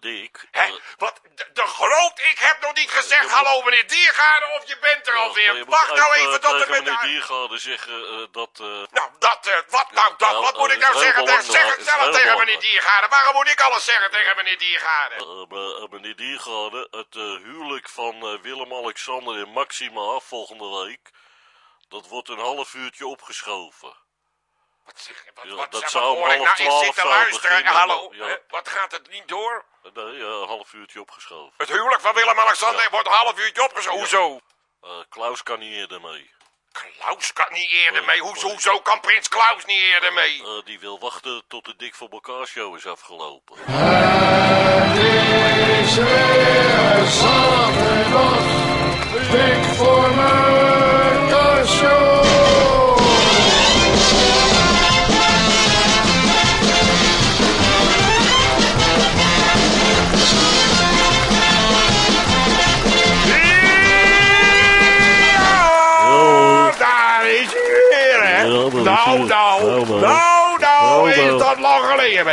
Dick. Hè? Eh, Wat? De, de groot? Ik heb nog niet gezegd hallo meneer Diergaarde of je bent er ja, alweer. Wacht nou even tot tegen en met meneer de... Diergaarde zeggen eh, dat... eh, Nou, dat, eh, wat nou dat? nou, Wat moet eh, ik nou zeggen? Zeg het zelf tegen meneer Diergaarde. Waarom moet ik alles zeggen tegen meneer Diergaarde? eh, eh, meneer Diergaarde, het eh, huwelijk van eh, Willem-Alexander en Maxima volgende week... dat wordt een half uurtje opgeschoven. Wat zeg je? Wat, Ja, wat dat zou om half nou? Twaalf luisteren. beginnen, Hallo? ja. Wat gaat het niet door? Nee, een half uurtje opgeschoven. Het huwelijk van Willem-Alexander Ja. wordt een half uurtje opgeschoven. Hoezo? Eh, Klaus kan niet eerder mee. Klaus kan niet eerder Nee, mee. Hoezo, hoezo kan prins Klaus niet eerder mee? Eh, die wil wachten tot de Dik voor elkaar show is afgelopen. is weer zaterdag, dik voor show.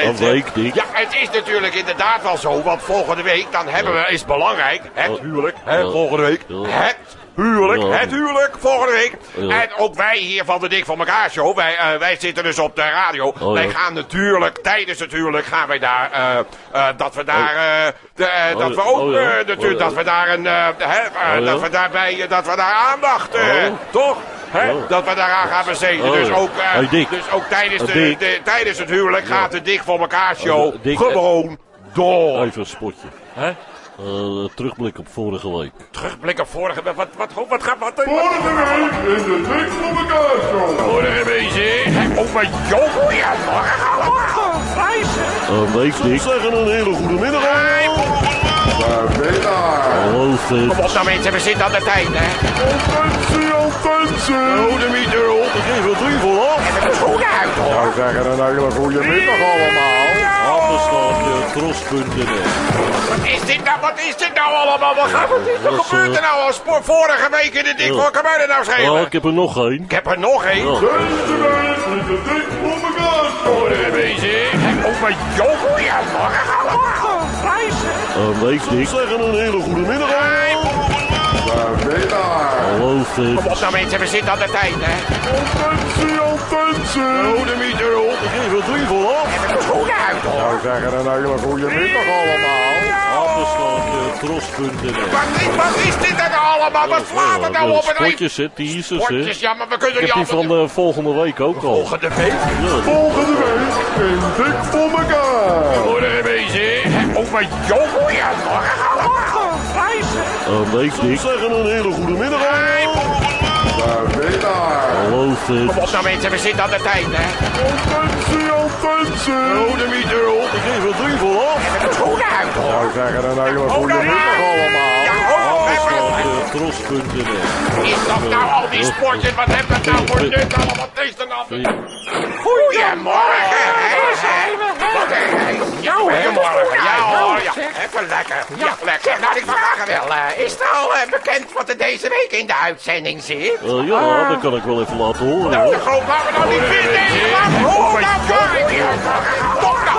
Weet. Ja, het is natuurlijk inderdaad wel zo, want volgende week, dan hebben we, is belangrijk, het huwelijk, hè, Ja. volgende week, het huwelijk, Ja. het huwelijk, volgende week. Ja. En ook wij hier van de Dik van elkaar show, wij, eh, wij zitten dus op de radio. Oh, wij gaan natuurlijk, tijdens het huwelijk, gaan wij daar, eh, eh, dat we daar, eh, de, Oh, dat we ook, Oh, natuurlijk, Oh, dat we daar een, Oh, dat we daarbij, dat we daar aandacht, Oh. toch? Hè? Oh. Dat we daaraan gaan besteden. Oh, dus, ook, Hey, dus ook tijdens, de, de- tijdens het huwelijk gaat de Dik voor elkaar show Oh, gewoon door. Even een spotje. Hè? Eh, terugblik op vorige week. Terugblik op vorige week. Wat, wat, wat, wat gaat wat? Vorige week in de dik voor mekaar show. Vorige week, hè? Oh, mijn jongen. Ja, morgen allemaal. Een week, Dick. zeggen een hele goede middag allemaal. De winnaar. Hallo, Fred. Kom op nou mensen, we zitten aan de tijd, hè? Attentie, attentie. Oh, de mieter op. Ik geef er drie voor af. Even de schoenen uit, hoor. Nou zeggen een hele goede middag allemaal. Tros.nl. Wat is dit nou? Wat is dit nou allemaal? Wat, gaat, wat, is, dat wat is, gebeurt er eh, nou als voor vorige week in de Dik? Wat kan mij er nou Ja, schelen? ik heb er nog één. Ik heb er nog één. Ja. Dik? Oh, mijn jongen. Ja, morgen allemaal. Een week, Dick. zeggen een hele goede middag Kom op nou mensen, we zitten aan de tijd, hè? Attentie, attentie. Oh, de mieter op. Ik geef er drie voor af. Even de schoenen uit, hoor. Nou zeggen een hele goede middag allemaal. Apenstaartje, tros.nl. Wat is, wat is dit nou allemaal? Wat slaat het nou op het eind? Spotjes, hè, teasers, hè. Sportjes, ja, maar we kunnen Ik niet heb die altijd... van de volgende week ook al. Volgende week? Ja, Volgende week in dik voor mekaar. Vorige week, hè? Oh, mijn jongen. Ja, allemaal. Een week, Dick. zeggen een hele goede middag. De winnaar. Hallo, Fred. Kom op nou mensen, we zitten aan de tijd, hè? Attentie, attentie. Oh, de mieter op. Ik geef er drie voor af. Even de schoenen uit, hoor. Nou zeggen een hele goede middag allemaal. tros.nl. Is dat nou al die sportjes? Wat heeft dat nou voor nut allemaal? Wat is er nou? Goedemorgen, hè? Wat een Ja, goedemorgen. Ja hoor, ja. Even lekker. Ja, lekker. Nou, ik vraag wel. eh, is het al eh, bekend wat er deze week in de uitzending zit? Eh, ja, dat kan ik wel even laten horen. Nou, hoor. de groot laten we nou niet vinden. Laat me horen. Nou, Nog nou,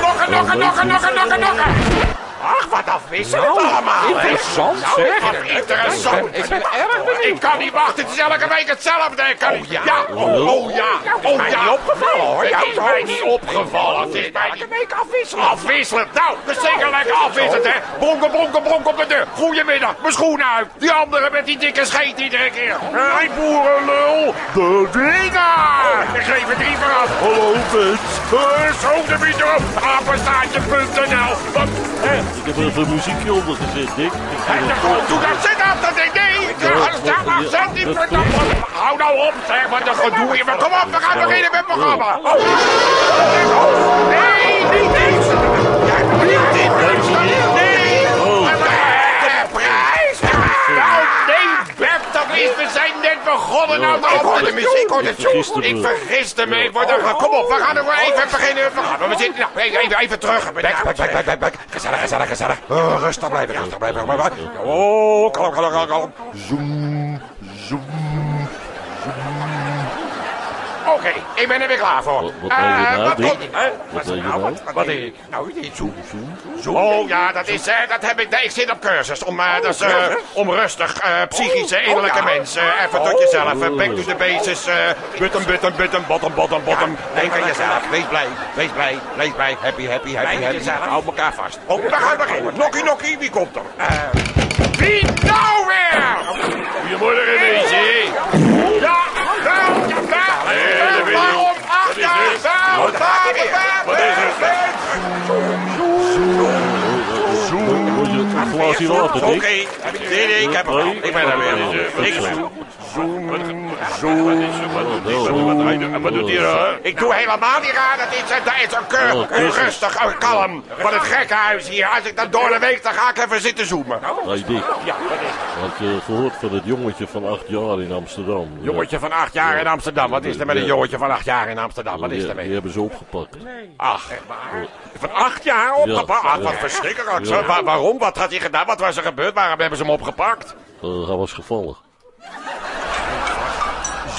nog een, nog een, nog een, nog een, nog een, Ach, wat afwisselend allemaal. hè. interessant, Nou, zeg. interessant. Ik ben erg benieuwd. Ik kan niet wachten, het is elke week hetzelfde. Ik kan niet- ja, oh, oh ja. Oh ja. niet opgevallen hoor. Het is mij niet opgevallen. Het is mij elke week afwisselend. Afwisselend. Nou, dat is zeker lekker afwisselend hè. Bonken, bonken, bonken op de deur. Goedemiddag, mijn schoenen uit. Die andere met die dikke scheet iedere keer. Hé, boerenlul. De winnaar. Ik geef er drie voor af. Hallo, Vince. Uh, zo de mieter op. Apenstaartje.nl. Heb er even muziekje onder gezet, Dick. Doe dat zit af, dat ding. Nee, zet die dat verdamme. Hou nou op, zeg, wat een gedoe hier. Maar kom op, we gaan beginnen met het programma. Oh. Nee, niet deze. Ja, niet dit. Nee. Oh. Maar de prijs. Nou, nee, Beb, dat is, we zijn net begonnen. Nou, ik hoor de muziek, ik hoor de vergiste Ik vergiste me. Ik word er, kom op, we gaan er weer even beginnen. We gaan, we zitten, nou, even, even, terug. Bek, bek, bek, bek. Gezellig, gezellig, gezellig. Oh, rustig blijven, rustig blijven. Oh, kalm, kalm, kalm. Zoom, zoom. Oh, Oké, ik ben er weer klaar voor. Wat- wat Eh, nou, wat? Wat nou? nou? Wat, wat ik? Nou. Oh ja, dat is, eh, dat heb ik, nee, ik zit op cursus. Om, dat is, eh, om rustig, psychische, innerlijke mensen, even tot jezelf. back to the basis, button, button, button, bottom, bottom, bottom. Denk aan jezelf, wees blij, wees blij, wees blij, happy, happy, happy, happy. Houd elkaar vast. Oh, we gaan beginnen. Nokkie, nokkie, wie komt er? Wie nou weer? Goedemorgen, wezen. Ja, wel, ja, wel, wel, waarom? Ach, ja, wel, Wat- is het? Moet je een glaasje water, Oké, nee, nee, ik heb hem al. Ik ben er weer. Ik, Wat doet hij er? ik doe helemaal niet raar. Dat is, dat is een keur, Oh, rustig, oh, kalm. Van het gekkenhuis hier. Als ik dan door de week, dan ga ik even zitten zoomen. Hey Dick, Ja, wat is het? had je gehoord van het jongetje van acht jaar in Amsterdam? Jongetje van acht jaar in Amsterdam. Wat is er met een jongetje van acht jaar in Amsterdam? Wat is Die, er die mee? hebben ze opgepakt. Ach, van acht jaar opgepakt? Ach, wat verschrikkelijk. Waarom? Wat had hij gedaan? Wat was er gebeurd? Waarom hebben ze hem opgepakt? Eh, hij was gevallen.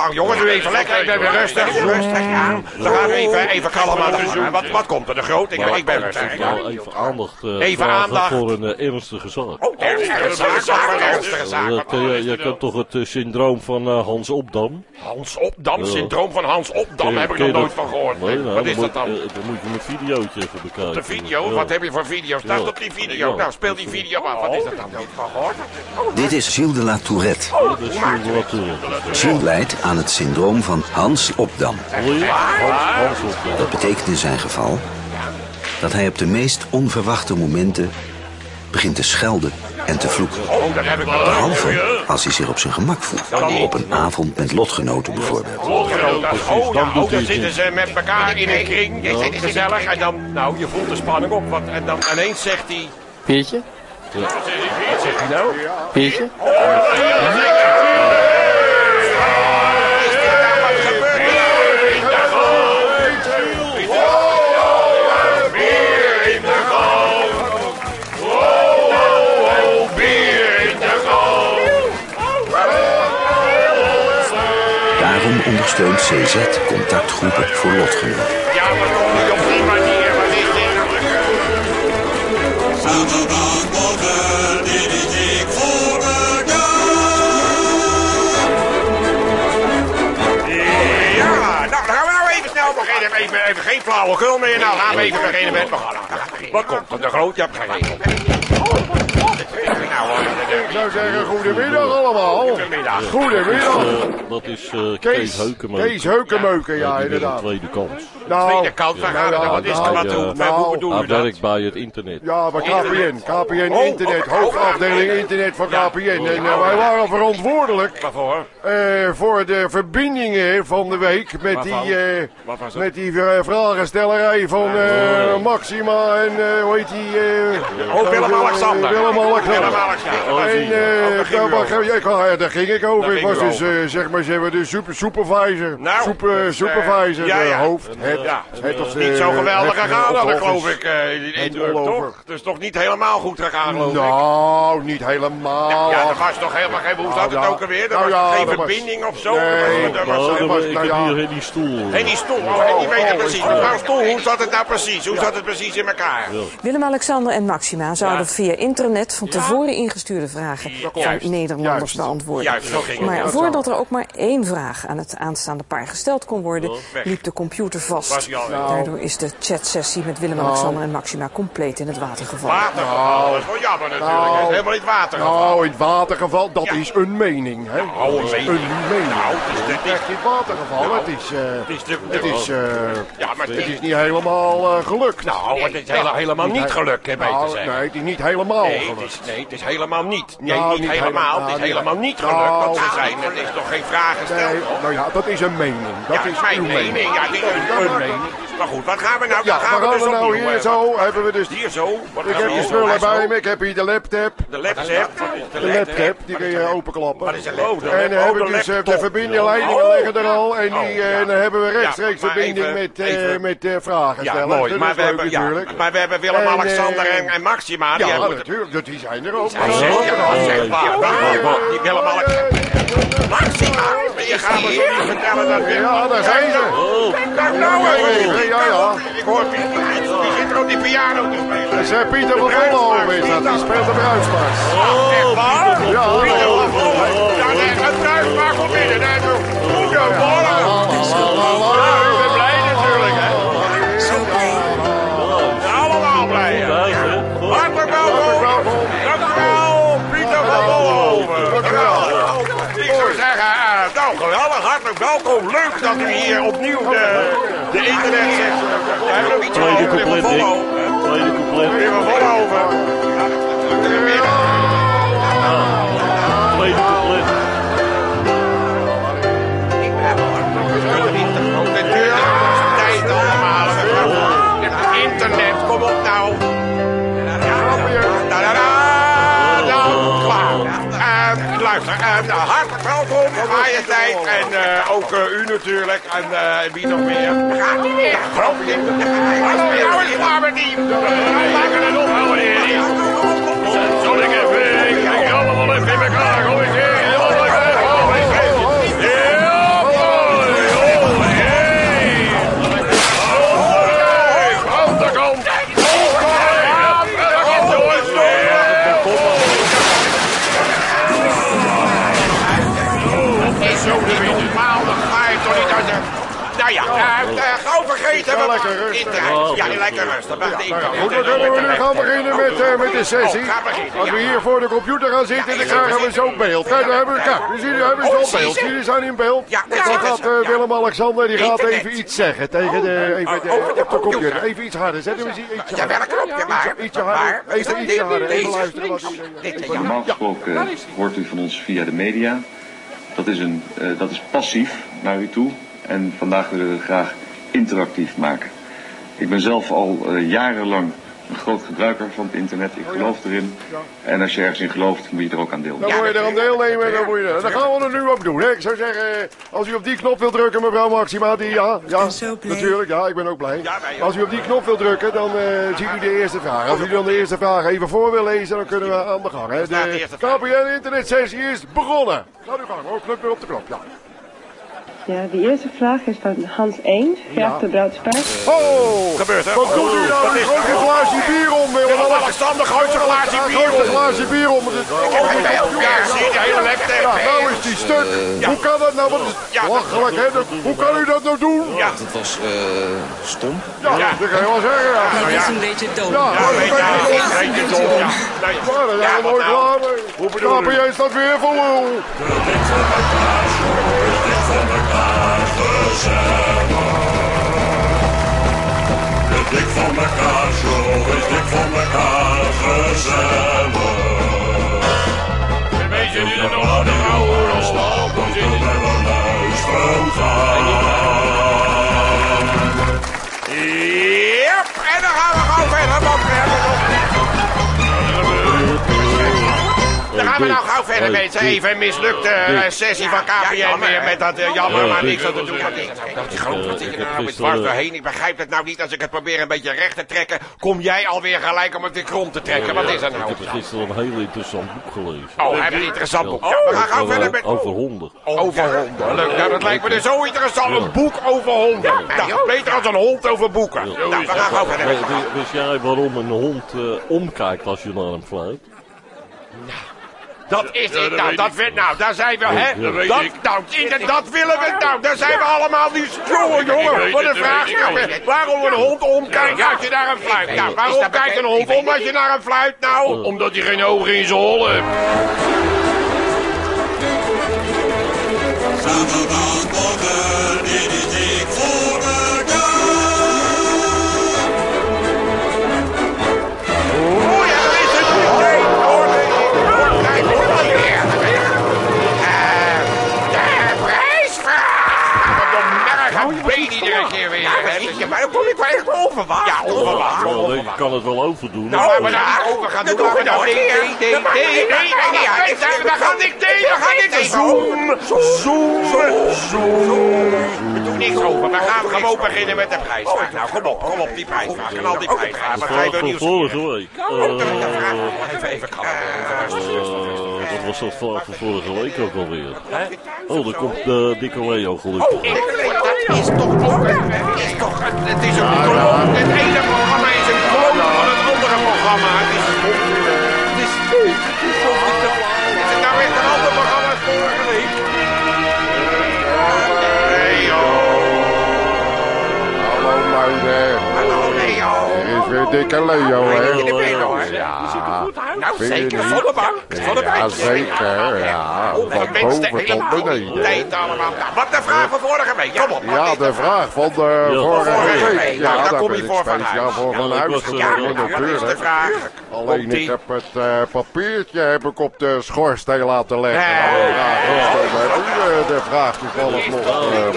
gang, jongens. Doe even lekker, ik ben weer rustig. Rustig, ja. Dan gaan we even, even kalm aan de gang. Wat, wat komt er, de groot? Ik, ik ben rustig. Ja. Even aandacht eh, Even aandacht. voor een eh, ernstige zaak. Oh, ernstige zaak, zaak, een ernstige zaak. Eh, je, je kent toch het eh, syndroom van eh, Hans Opdam? Hans Opdam, syndroom van Hans Opdam, heb ik nog nooit van gehoord. Nee, nou, Wat is dan dat dan? moet- eh, dan moet je mijn videootje even bekijken. De video? Ja. Wat heb je voor video? Staat op die video? Ja. Nou, speel die video af. Wat is dat dan? Dit is Gilles de la Tourette. Dat is veel wat, eh, Gilles lijdt aan het syndroom van Hans Opdam. Dat betekent in zijn geval dat hij op de meest onverwachte momenten begint te schelden en te vloeken. Oh. Behalve als hij zich op zijn gemak voelt. Op een avond met lotgenoten bijvoorbeeld. Oh, doet oh, dan zitten ze met elkaar in een kring. Gezellig. En dan, nou, je voelt de spanning op. Wat, en dan ineens zegt hij... Pietje? Wat zegt hij nou? Pietje? Ondersteunt CZ contactgroepen voor lotgenoten. Ja, maar op die manier. Is dit dit is voor Ja, nou, dan gaan we nou even snel beginnen. Even, even geen flauwekul meer. Nou, gaan we even beginnen met... Wat komt er? De groot? Hebt geen. Nou, hoor, Ik zou zeggen, goedemiddag allemaal. Goedemiddag. Goedemiddag. Eh, dat is eh, Kees Kees, Heukemeuken. Kees Heukemeuken, Ja, ja, inderdaad. tweede kans. Nou, Tweede kant, waar gaat het? Wat is er? Wat nou, doen nou, Hoe bedoel je dat? werkt bij het internet. Ja, bij KPN. KPN Oh, Internet, oh, hoofdafdeling oh, Internet van ja. KPN. En eh, wij waren verantwoordelijk Waarvoor? eh, voor de verbindingen van de week met Waarvan? die, eh, het? met die vragenstellerij van eh, Maxima en eh, hoe heet die? eh, Oh, Willem-Alexander. Willem-Alexander. Willem-Alexander. En Oh, daar ging ja, ik- ja, daar ging ik over. Ik was dus, zeg maar, zeg maar, de super, supervisor. Nou, supervisor, ja, de ja. hoofd, het, Ja, het of, Niet eh, zo geweldig het, gegaan, office. geloof ik. eh, die indruk, all over. toch? Het is toch niet helemaal goed gegaan, geloof ik? Nou, niet helemaal. Ja, er was toch helemaal geen... Hoe Nou, zat het ja. ook alweer? Er Nou, was geen dat verbinding of zo? Nee. Nou, dat ik nou heb hier die stoel. En die stoel, oh, en die weet het oh, precies. oh, Mevrouw oh. Stoel, hoe zat het nou precies? Hoe zat het precies in elkaar? Willem-Alexander en Maxima zouden via internet van tevoren ingestuurde vragen van. Nederlanders beantwoorden. Het. Maar voordat er ook maar één vraag aan het aanstaande paar gesteld kon worden, liep de computer Was vast. hij al weg? Daardoor is de chatsessie met Willem-Alexander en Maxima compleet in het water gevallen. Watergeval, dat is wel jammer natuurlijk. Nou. Het is helemaal niet watergeval. Nou, in het watergeval, dat Ja. is een mening. Hè? Nou, dat een mening. een mening. Nou, het is Het is echt in het watergeval. het is, eh, Het is de- het is, eh, Ja, maar het is niet helemaal eh, gelukt. Nou, het is hele- helemaal niet gelukt, hè, beter Nou, zeggen. Nee, het is niet helemaal Nee, het gelukt. is, nee, het is helemaal niet. Nee, Nou, niet niet helemaal. helemaal, Het is niet helemaal niet gelukt. Nou, Want ze zijn, het is toch geen vraag gesteld? Nee, nou ja, dat is een mening. Dat Ja, is mijn uw mening. Ja, Dat- een Maar goed, wat gaan we nou? Ja, gaan we gaan dus we nou opnieuw, hier zo, hebben we dus... Hier zo. Wat Ik heb we de hier spullen zo? bij me, ik heb hier de laptop. De laptop. De laptop, die kun je openklappen. Wat is een laptop? En dan Oh, heb de ik dus eh, de verbindingleidingen Oh. liggen er al. En die, Oh, eh, dan hebben we rechtstreeks verbinding met, eh, eh, vragen Ja, stellen. mooi. Maar we, hebben, ja, natuurlijk. maar we hebben Willem, En, Alexander en, en Maxima. Die Ja, hebben natuurlijk, dat- die zijn er ook. Zeker. Maar. Die Willem, Alexander. Maxima. Je gaat me niet vertellen dat Willem... Ja, daar zijn ze. Kijk nou Ja, ja. Ik hoor Piet. Die zit er op die piano te spelen. Dat is Pieter van Vollenhoven is dat, die speelt de bruidsmars. Echt waar? Ja, Pieter ja. van Vollenhoven. Ja, bruidsmaak komt binnen. Nee, Goede ballen. Nou geweldig, hartelijk welkom. Leuk dat u hier opnieuw de, de internet zet. We hebben nog iets over van. Vollenhoven. Van Vollenhoven. Ook eh, u natuurlijk. En eh, wie nog meer? Gaat niet meer. Groot Hallo, nou is klaar met die. Wij maken het ophouden hier. We- lekker rustig. Ja, lekker rustig. Goed, dan kunnen we nu gaan beginnen met, eh, met de sessie. Oh, beginnen, Als we hier voor de computer gaan zitten, dan krijgen we zo'n beeld. Kijk, daar hebben we, kijk, dus jullie hebben Oh, zo'n beeld. ze? Jullie zijn in beeld. Ja, Dan gaat eh, Willem-Alexander, die gaat even iets zeggen tegen de, even de, Oh, op de computer. Even iets harder. Zetten we ze iets Ja, welk knopje maar? Ietsje- harder. Even ietsje harder. Even Deze. luisteren wat hij Dit, denkt. ja. Normaal gesproken hoort u van ons via de media. Dat is, een, eh, dat is passief naar u toe. En vandaag willen we graag interactief maken. Ik ben zelf al eh, jarenlang een groot gebruiker van het internet. Ik geloof erin. En als je ergens in gelooft, moet je er ook aan deelnemen. Dan moet je er aan deelnemen en dan moet je er. Dan gaan we er nu op doen. Hè. Ik zou zeggen, eh, als u op die knop wilt drukken, mevrouw Maxima, die ja, ja, natuurlijk, ja, ik ben ook blij. Als u op die knop wilt drukken, dan eh, ziet u de eerste vraag. Als u dan de eerste vraag even voor wil lezen, dan kunnen we aan de gang. Hè. de. KPN internetsessie is begonnen. Gaat u gang, hoor, weer op de knop, ja. Ja, de eerste vraag is van Hans Eend, graag de bruidspaar. Oh, Gebeurt, hè? wat doet u nou? Is een glaasje bier om, Willem. Gooit een glaasje bier gooit een om. glaasje bier om. Het is- Ik heb geen beeld meer. Zie je de hele? Ja, nou is die stuk. Hoe kan dat nou? Wat is Ja. lachelijk, hè? Dat- Hoe kan u dat nou doen? Ja. Dat was eh, stom. Ja, Ja. dat kan je wel zeggen, ja. Nou ja. een beetje dom. Ja, Ja, dat je, ben je ja, toch- weet je toch, ja. Ja, Ja, we wat nooit nou? klaar mee. Hoe bedoel? KPN staat weer voor lul. De dik van elkaar show is dik van elkaar gezellig. Weet je nu nog de oude ons de bellen luisteren gaan. Yep, en dan gaan we gewoon verder, Gaan we nou gauw verder, mensen. Even mislukte eh, sessie van KPN weer met dat eh, jammer, maar niks aan te doen. Wat is dat? Dat groot, wat zit je er nou met dwars doorheen? Ik begrijp het nou niet. Als ik het probeer een beetje recht te trekken, kom jij alweer gelijk om het weer krom te trekken. Wat is er Ik nou? heb gisteren een heel interessant boek gelezen. Oh, heeft een interessant boek. We gaan gauw verder met... Over honden. Over honden. Leuk, nou, dat lijkt me dus zo interessant. Een boek over honden. Nou, beter als een hond over boeken. Nou, we gaan gauw verder. Wist jij waarom een hond eh, omkijkt als je naar hem fluit? Dat is het. Nou, dat werd, nou, daar zijn we, hè? Ja, Dat, ik. nou, inderdaad, dat willen we. Nou, daar zijn we allemaal nu. Jongen, jongen, wat een vraag. Waarom een hond omkijkt als je naar hem fluit? Nou, waarom kijkt een hond om als je naar hem fluit? Nou, omdat hij geen ogen in zijn hol heeft. Maar dan kom ik toch echt onverwacht? Ja, nee, je kan het wel overdoen. Nou, maar we gaan over gaan doen. doe we het nog gaan een nee, nee, nee, nee, ja, nee, ik zeg, we gaan niet, we gaan niet. Zoom, zoom, zoom. We doen niks over. We gaan gewoon beginnen met de prijsvraag. Nou, kom op, kom op, die prijsvraag. En al die prijsvragen. Wat De ga je vraag weer nieuws? Even. Was dat vraag van vorige week ook alweer? Oh, daar komt de dikke Leo gelukkig. Dat is toch ook een, het is toch een, het is een klon. Het ene programma is een klon van het andere programma. Het is, Er dikke Leo, hè? Ik ben er hoor. Ja. Nou zeker, volle bank. Ja, zeker. Ja, van wenste boven tot beneden. Allemaal. Nou, wat de vraag van vorige week. Kom op. Ja, de vraag van de Ja. vorige week. Ja, Nou, daar kom je voor van huis. voor van Ja, huis Ja, dat is de vraag. Alleen ik heb het eh, papiertje heb ik op de schoorsteen laten leggen. Nou, ja, dus dan heb u eh, de vraag toevallig nog. eh.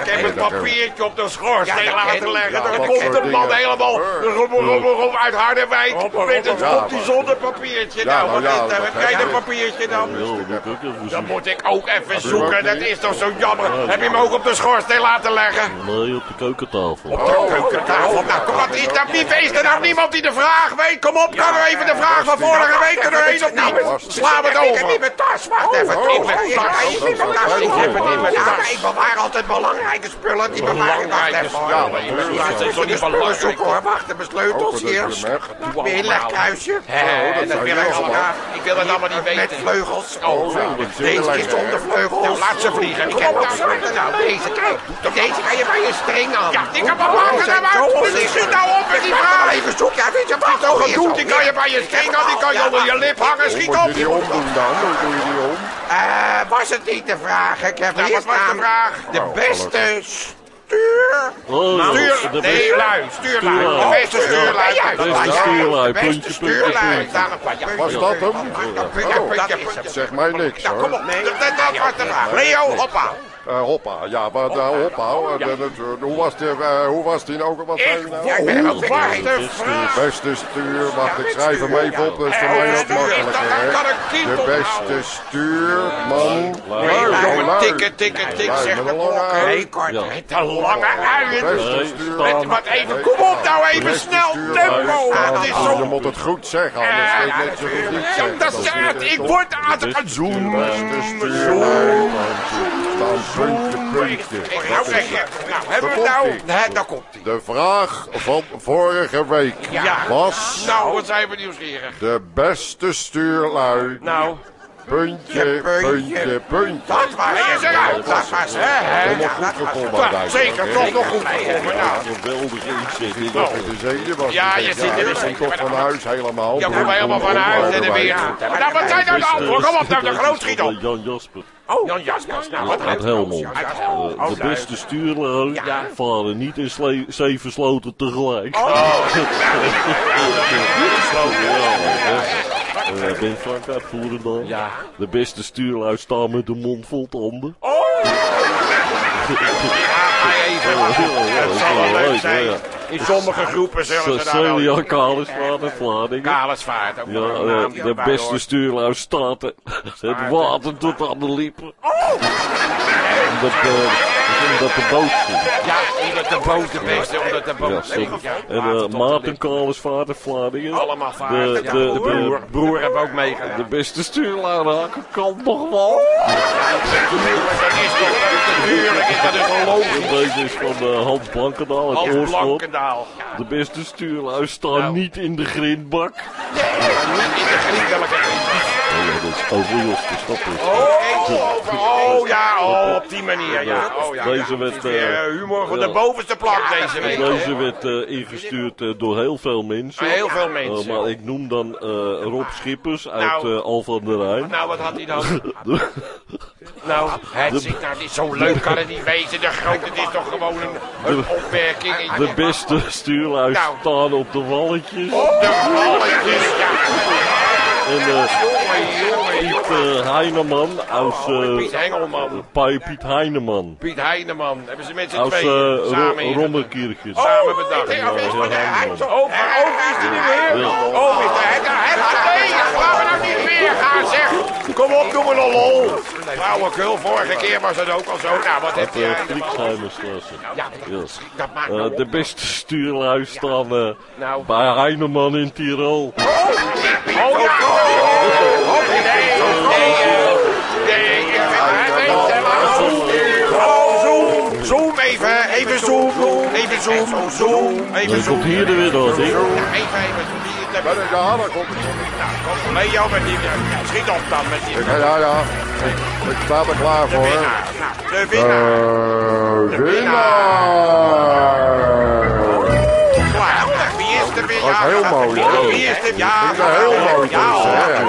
Ik heb het papiertje op de schoorsteen Ja, laten leggen. Ja, Dan dat komt de man helemaal Rommel, rommel, rommel uit Harderwijk. Met komt die maar- zonder papiertje. Nou, wat is dat? dat Wat krijg je een papiertje dan? Ja, dat moet ik ook even Dan zien. moet ik ook even u zoeken. Dat niet? is toch zo jammer. Heb je hem ook op de schoorsteen laten leggen? Nee, op de keukentafel. Op de keukentafel. Nou, kom op. Is, dat, wie, is er nou niemand die de vraag weet? Kom op, kan er even de vraag van vorige week er doorheen of niet? We het Ik heb over. niet mijn tas. Wacht even. oh, Ik heb- ik heb- oh, ik heb niet mijn oh, tas. oh, Ik heb het in mijn oh, tas. Ik bewaar altijd belangrijke spullen. Die bewaar ik. Wacht Belangrijke even. spullen. Ja, even toch de niet spullen belangrijk? zoeken hoor. Wacht, mijn sleutels Oh, hier. hè? Mijn inlegkruisje. Hé, dat zou wil je ik allemaal. Ik wil het allemaal niet Met weten. vleugels. Oh, dat zit Deze is zonder vleugels. Nou, laat ze vliegen. Ik heb op, ook nou. Nou, deze, kijk. Deze kan je bij je string aan. Ja, die kan maar maken onzichtbaar. Schiet nou op met die vraag. ga even zoeken. Ja, weet je wat? Zo gedoe, die kan je bij je string aan, die kan je onder je lip hangen. Hoe Schiet moet je op. die omdoen dan? Hoe doe je die om? Eh, was het niet de vraag? Ik heb Nou, hier staan. vraag? De Oh, beste stuur. Oh, Stuur, de nee, beste- lui, stuurlui. Stuurlui. De beste stuurlui. Stuurlui. de Puntje, stuurlui. puntje, puntjes. Was dat hem? Oh. Zeg mij niks Nou, kom hoor. op. Dat, dat, dat was de vraag. Leo, hoppa. Eh, hoppa, ja, maar uh, hoppa. hoor. Dat- dat- hoe, was die, eh, hoe was die nou? Wat zei je nou? Ja, ik ben heen. de vraag? Beste stuur, wacht, ik schrijf hem even op, dat is voor Eh, mij hè. De beste stuurman. Nee, jongen, tikken, tikken, tik, met de klok. ui. Nee, kort. Ja. Met een lange uien. Wat even, kom op nou even snel, tempo. Is Ah, zo... Je moet het goed zeggen, anders weet je net zo goed niet Ja, zeggen. dat is het. Ik word aan het zoom. Beste stuurman. Staan puntje. Ik nou nou hebben we het nou... Nee, daar komt hij. De vraag van vorige week Ja. was... Nou, wat zijn we nieuwsgierig. De beste stuurlui. Nou, Puntje, puntje, puntje. Dat was het. eruit. Dat was het. Ja, goed dat was zeker, hè? toch nog goed gekomen. Nou, Geweldige inzetting. Dat je de was. Ja, je zit er ik dus kom zeker. toch van huis helemaal. ja, kom helemaal van huis en de weer. Nou, wat zijn nou de antwoorden? Kom op, nou, de groot schiet op. Jan Jasper. Jan Jaspers, nou, wat Uit Helmond. Eh, de beste stuurlui varen niet in zeven sloten tegelijk. Eh, ben Frank uit Voerendal. Ja. De beste stuurlui staan met de mond vol tanden. Ja, ga je even. Het zal wel leuk zijn. In sommige groepen zullen ze daar wel... Celia Kalersvaart uit Vlaardingen. Kalesvaart. ook Ja, eh, de beste stuurlui staat het water tot aan de lippen. Omdat, eh, omdat de boot ging. Ja, omdat de boot de beste, omdat de Ja, boot... zeker. Ja, En de Maarten. Kalersvaart uit Vlaardingen. Allemaal De, vaart. de, ja. de, broer, de, broer hebben ook meegedaan. de beste stuurlui raken kan toch wel. Natuurlijk, dat is toch natuurlijk is dat een logisch. Deze is van eh, Hans Blankendaal Hans Oorschot. De beste stuurlui staan Nou. niet in de grindbak. Niet in de griet welke Oh ja, dat is over Jos te stappen. Oh, oh ja, oh, op die manier, ja. Oh, ja, Deze ja. werd, eh, eh, humor van de bovenste plank deze week. Deze werd eh, ingestuurd door heel veel mensen. Heel veel mensen. maar ik noem dan Rob Schippers uit Nou. Al van der Rijn. Nou, wat had hij dan? Nou, het zit nou niet zo leuk, kan het niet wezen. De grote, het is toch gewoon een, een opmerking. De beste stuurlui Nou. staan op de walletjes. Op de balletjes, ja. En eh, Piet eh, Heineman als eh, Piet Hengelman. Piet Heineman. Piet Heineman. Hebben ze met z'n Als eh tweeën samen in. Rommelkirchjes. Samen bedacht. Ja, ja. Oh, maar oh, is die niet meer? Ja. Oh, is hij? Nee, laten we nou niet meer gaan, zeg. Kom op, doe maar een lol. Flauwekul, vorige keer was het ook al zo. Nou, wat heb jij? de Friedrichsheimerstraße. Ja, Ja. dat maakt Eh, nou de beste stuurlui staan eh, Nou. bij Heineman in Tirol. Oh ja, oh, nee, eh, zoom, zoom even, even zoom, even zoom, zoom, even zoom. hier er weer door, denk ik. Ja, even, even, dat komt. Nou, kom mee, jou met die, schiet op dan met die. Ja, ja, ja. Ik, sta er klaar voor. hè. winnaar. De winnaar. De winnaar. Is de? Dat is heel mooi, is de ja? Ik ben heel mooi Ja,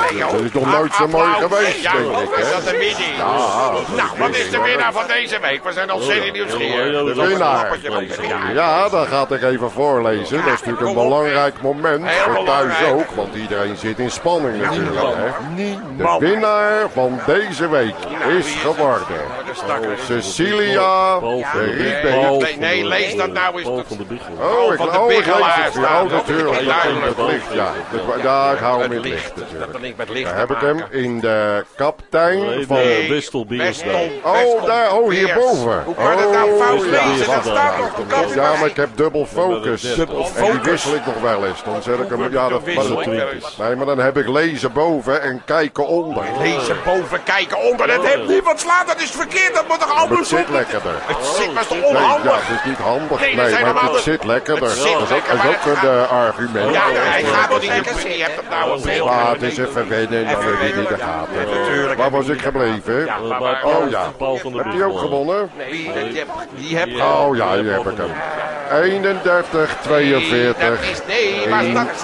dus. Dat is nog nooit zo mooi geweest, Ja, denk ik, is hè. dat een mini? Ja, Nou, wat is de winnaar van deze week? We zijn ontzettend nieuwsgierig. De winnaar. Ja, dat ga ik even voorlezen. Dat is natuurlijk een belangrijk moment voor thuis ook, want iedereen zit in spanning natuurlijk. Hè. De winnaar van deze week is geworden Cecilia Riebeek. Nee, nee, lees dat nou eens. De. Oh, ik, van de oh, ik lees Bigelaar het. Oh, natuurlijk. Komt met licht, ja. Dat- Ja, ik hou hem in Het licht licht. natuurlijk. Dat ik met licht Daar heb ik hem in de kaptein Nee, van... de Westelbeersdijk. Oh, daar, oh, hierboven. Hoe kan het nou fout Oh, lezen? ja. Dat staat op de? Ja, maar ik heb dubbel focus. Dubbel En die wissel ik nog wel eens. Dan zet ik hem... Ja, dat, nee, maar dan heb ik lezen boven en kijken onder. Lezen boven, kijken onder. Dat heeft niemand slaat. Dat is verkeerd. Dat moet toch allemaal het zit lekkerder. Het zit maar toch Nee, ja, onhandig. het is niet handig. Nee, dat Nee, zijn maar het zit lekkerder. Dat is ook, lekker, dat is maar ook het een eh, argument. Ja, hij gaat wel niet. Je hebt het nou een veel. Ja, het is even wennen, heb je het in de gaten. natuurlijk. Waar was ik gebleven? Oh ja. Heb je ook gewonnen? Die, die, die heb Oh ja, hier heb ik hem. 31, 42. Dat is, nee, maar dat is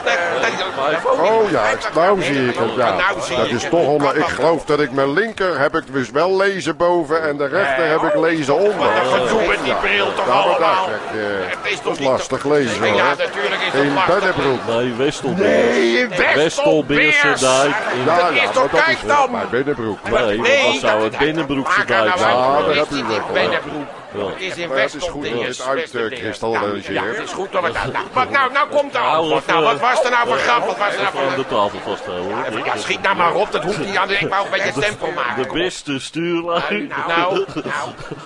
Oh ja, nou zie ik het. Ja. Nou Dat ik is toch onder. Ik geloof dat ik mijn linker heb ik dus wel lezen boven en de rechter heb ik lezen onder. Wat een gedoe met die bril toch Ja, maar allemaal. dat, ik, eh, Het is dat toch niet lastig lezen Ja, hoor. natuurlijk is het In lastig. Bennebroek. Nee, Westelbeers. Nee, in Westelbeerse dijk. in- Ja, Dat ja, is maar dat bij Bennebroek. Nee, want dat zou het Binnenbroekse dijk nou zijn. Ja, dat is heb je niet wel. Ja. Het is in Maar het is goed dat het uitkristalliseert. Ja, het is goed dat we dat... Nou, wat nou, nou komt de Nou, antwoord. Nou, wat was er nou voor grap? Wat was er nou Even voor... de tafel vasthouden. hoor. Ja, schiet nou maar op, dat hoeft niet aan. Ik wou een beetje tempo maken. De beste stuurlui Nou,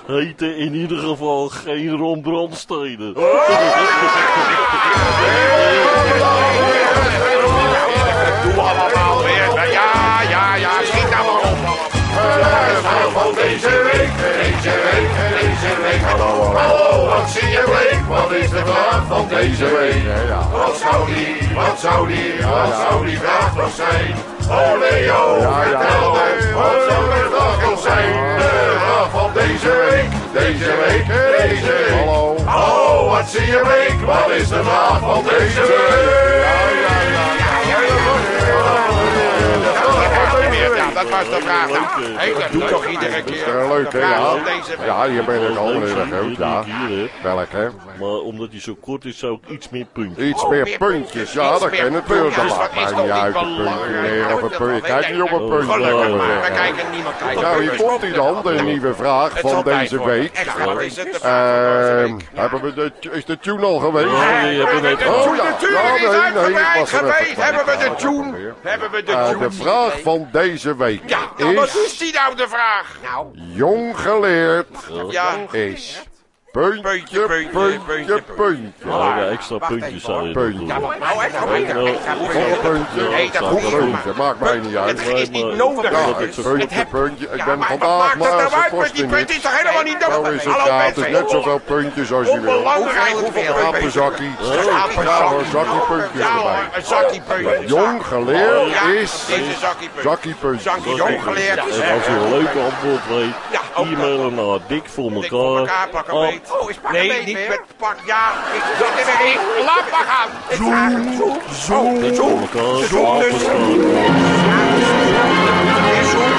heten in ieder geval geen Ron Brandsteden. Doe allemaal van deze week? Wat zou die, wat zou die, wat zou die vraag toch zijn? Oh Leo, vertel me, wat zou de vraag toch zijn? De vraag van deze week, deze week, deze week. Hallo, hallo, wat zie je bleek? Wat is de vraag van deze week? Dat was de vraag. Hey, dat doe toch iedere Dat is keer. leuk, hè? Ja, ja hier ben ik al heel erg je, Ja, welk hè? Maar omdat hij zo kort is, zou ik iets meer puntjes. Iets meer puntjes, ja, dat kan natuurlijk. Dat maakt mij niet uit, een puntje meer of een puntje. Kijk niet op een puntje. We kijken niemand. Nou, hier komt hij dan, de nieuwe vraag van deze week. Week. hebben we de, is de tune al geweest? Die hebben we net Oh, ja. Natuurlijk is nee, nee, uitgebreid geweest. Hebben we de tune? Hebben we de Eh, tune? de vraag van deze week Ja, nou, wat is... is die nou de vraag? Nou, Jong geleerd ja. is... Puntje, Puntje, puntje, puntje, puntje, puntje. Ja, extra puntjes zou je Puntje. doen. Nou, echt een puntje. Nee, dat Nog hoeft een niet. puntje, maakt mij niet uit. Het is niet maar- nodig. Ja, het puntje, Het puntje. Ik Ja, ben maar vandaag maar nou uit met die niks. is toch helemaal niet Zo nodig? is het, ja. Het is net zoveel puntjes als je wil. Onbelangrijk hoeveel. Apenzakkie. Een Ja, apenzakkie. hoor, zakkie puntjes Ja erbij. een zakkie puntjes. Jong geleerd Ja, is... Zakkie puntjes. Jong geleerd. En als je een leuke antwoord weet, Ja, e-mailen naar dik voor Dik elkaar, elkaar. pak een Oh, beet. Nee, niet met pak, ja. Ik er weer in. Laat maar gaan. Zoom, zoom. Zoom dus. Apenstaartje. Weer zoom.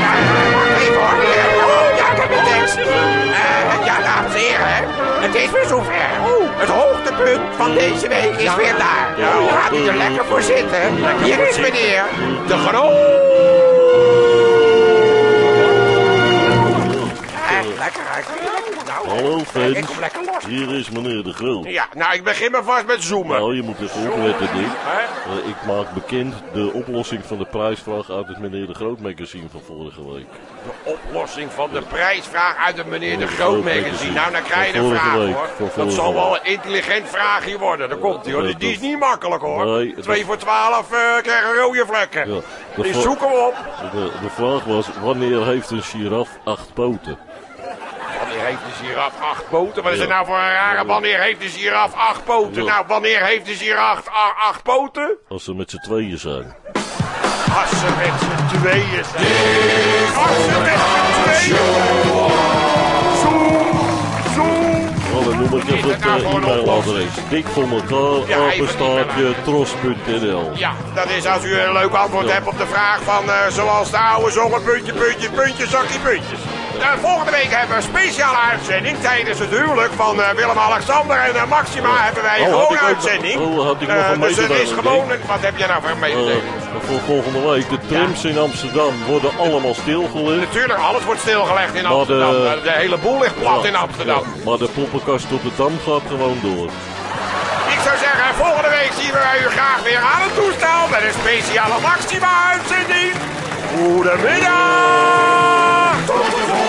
Ja, even hoor. Ja, ik heb de tekst. Eh, Ja, dames en heren. Het is weer zover. Het hoogtepunt van deze week is weer daar. Nou, gaat u er lekker voor zitten. Hier is meneer de Groot. Lekker. Nou, Hallo ik kom lekker los. hier is meneer De Groot. Ja, nou, ik begin maar vast met zoomen. Nou, je moet even opletten, Dick. Hè? Eh, ik maak bekend de oplossing van de prijsvraag uit het meneer De Groot magazine van vorige week. De oplossing van de prijsvraag uit het meneer de Groot magazine. Nou, dan krijg je een vraag week, hoor. van Dat zal wel een intelligent vraagje worden. Daar komt hij hoor. Die, die is niet makkelijk hoor. Nee, Twee dat- voor twaalf eh, krijgen rode vlekken. Ja, Die zoeken we op. De, de vraag was, wanneer heeft een giraf acht poten? Heeft de giraf acht poten? Wat is er nou voor een rare? Wanneer heeft de giraf acht poten? Nou, wanneer heeft de giraf a- acht poten? Als ze met z'n tweeën zijn. Als ze met z'n tweeën zijn. Als ze met z'n tweeën dan noem ik even het een e-mailadres. Dik voor elkaar, apenstaartje, tros.nl. Ja, dat is als u een leuk antwoord Ja. hebt op de vraag van eh, zoals de oude zongen, puntje, puntje, puntje, zakje, puntjes. Eh, volgende week hebben we een speciale uitzending tijdens het huwelijk van eh, Willem-Alexander en eh, Maxima hebben wij Oh, een gewone ook- uitzending. oh, had ik nog een dus het is gewoon, een- wat heb je nou voor mededeling? Eh, voor volgende week, de trams in Amsterdam worden allemaal stilgelegd. Natuurlijk, alles wordt stilgelegd in Amsterdam. De, de hele boel ligt plat Ja, in Amsterdam. ja, maar de poppenkast op de Dam gaat gewoon door. Ik zou zeggen, volgende week zien we u graag weer aan het toestel met een speciale Maxima-uitzending. Goedemiddag! Tot de volgende